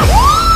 Woo!